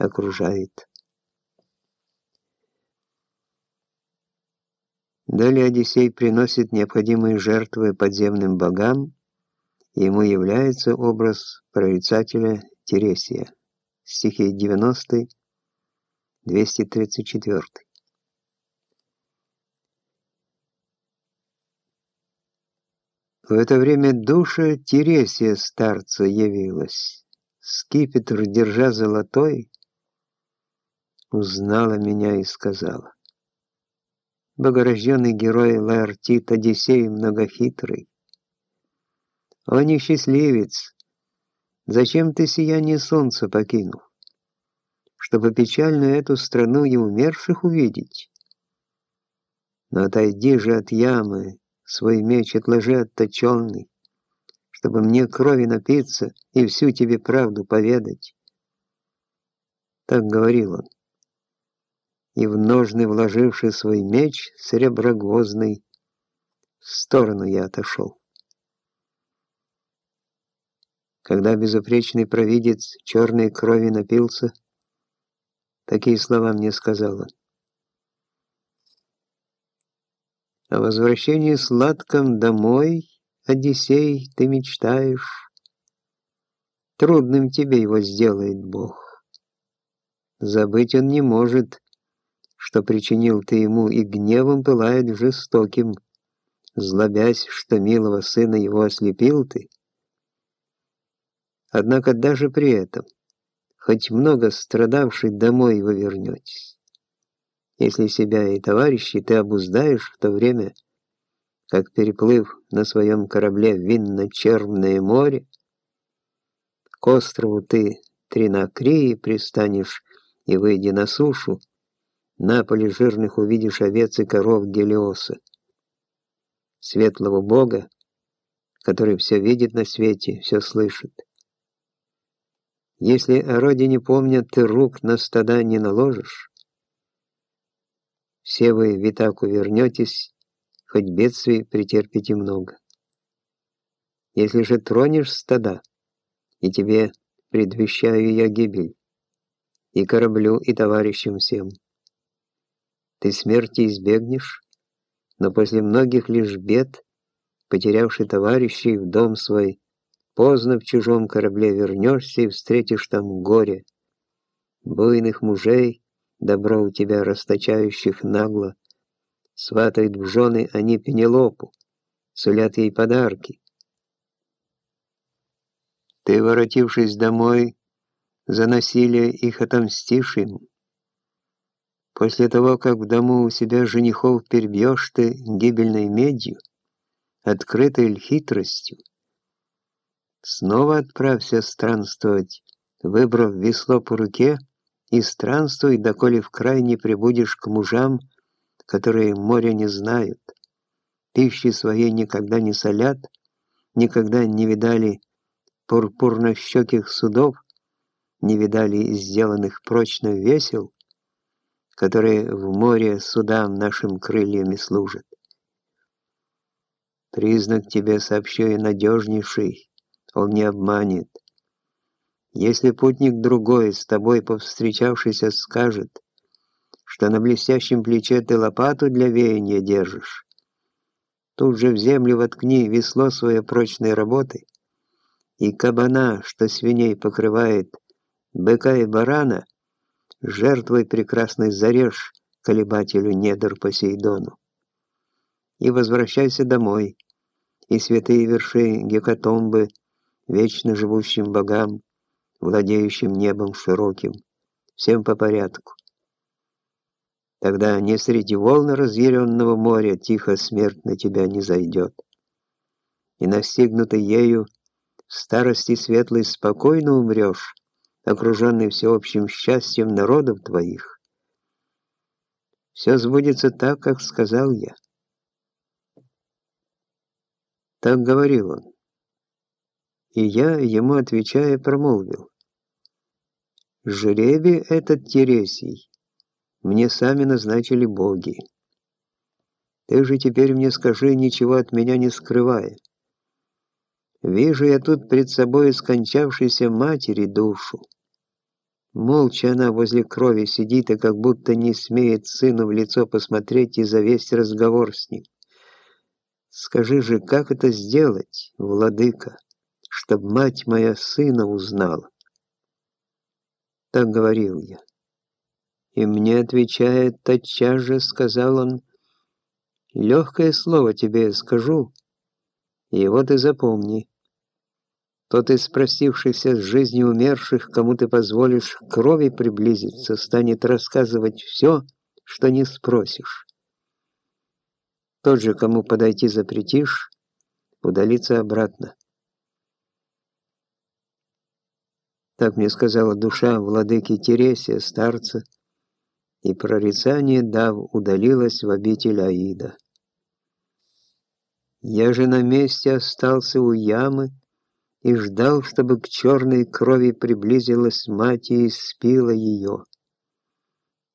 окружает. Далее Одиссей приносит необходимые жертвы подземным богам, ему является образ прорицателя Тересия. Стихи 90, 234. В это время душа Тересия старца явилась. Скипетр, держа золотой, узнала меня и сказала. Богорожденный герой Лаэртит Одиссей многохитрый. О, несчастливец! Зачем ты сияние солнца покинул? Чтобы печальную эту страну и умерших увидеть? Но отойди же от ямы, свой меч отложи отточенный, чтобы мне крови напиться и всю тебе правду поведать. Так говорил он. И в ножны вложивший свой меч сереброгвоздный, в сторону я отошел. Когда безупречный провидец черной крови напился, такие слова мне сказал он. О возвращении сладком домой, Одиссей, ты мечтаешь. Трудным тебе его сделает Бог. Забыть он не может, что причинил ты ему, и гневом пылает жестоким, злобясь, что милого сына его ослепил ты. Однако даже при этом, хоть много страдавший, домой вы вернетесь. Если себя и товарищей ты обуздаешь в то время, как переплыв на своем корабле в винно-черное море, к острову ты Тринакрии пристанешь и, выйдя на сушу, на поле жирных увидишь овец и коров Гелиоса, светлого бога, который все видит на свете, все слышит. Если о родине помнят, ты рук на стада не наложишь, все вы в Итаку вернетесь, хоть бедствий претерпите много. Если же тронешь стада, и тебе предвещаю я гибель, и кораблю, и товарищам всем, ты смерти избегнешь, но после многих лишь бед, потерявший товарищей в дом свой, поздно в чужом корабле вернешься и встретишь там горе, буйных мужей, добро у тебя расточающих нагло, сватают в жены они Пенелопу, сулят ей подарки. Ты, воротившись домой, за насилие их отомстишь им. После того, как в дому у себя женихов перебьешь ты гибельной медью, открытой ль хитростью, снова отправься странствовать, выбрав весло по руке, и странствуй, доколе в край не прибудешь к мужам, которые моря не знают, пищи своей никогда не солят, никогда не видали пурпурно-щеких судов, не видали сделанных прочно весел, которые в море судам нашим крыльями служат. Признак тебе сообщу и надежнейший, он не обманет. Если путник другой, с тобой повстречавшийся, скажет, что на блестящем плече ты лопату для веяния держишь, тут же в землю воткни весло своей прочной работы, и кабана, что свиней покрывает, быка и барана, жертвой прекрасной зарежь колебателю недр Посейдону. И возвращайся домой, и святые верши гекатомбы, вечно живущим богам, владеющим небом широким, всем по порядку. Тогда не среди волн разъяренного моря тихо смерть на тебя не зайдет. И настигнутый ею, в старости светлой спокойно умрешь, окруженный всеобщим счастьем народов твоих. Все сбудется так, как сказал я. Так говорил он. И я, ему отвечая, промолвил. Жребий этот Тересий мне сами назначили боги. Ты же теперь мне скажи, ничего от меня не скрывая. Вижу я тут пред собой скончавшейся матери душу. Молча она возле крови сидит и как будто не смеет сыну в лицо посмотреть и завесть разговор с ним. Скажи же, как это сделать, владыка, чтоб мать моя сына узнала? Так говорил я. И мне отвечает тотчас же, сказал он, легкое слово тебе скажу, и вот ты запомни. Тот из простившихся с жизнью умерших, кому ты позволишь крови приблизиться, станет рассказывать все, что не спросишь. Тот же, кому подойти запретишь, удалится обратно. Так мне сказала душа владыки Тересия, старца, и прорицание дав удалилась в обитель Аида. Я же на месте остался у ямы, и ждал, чтобы к черной крови приблизилась мать и испила ее.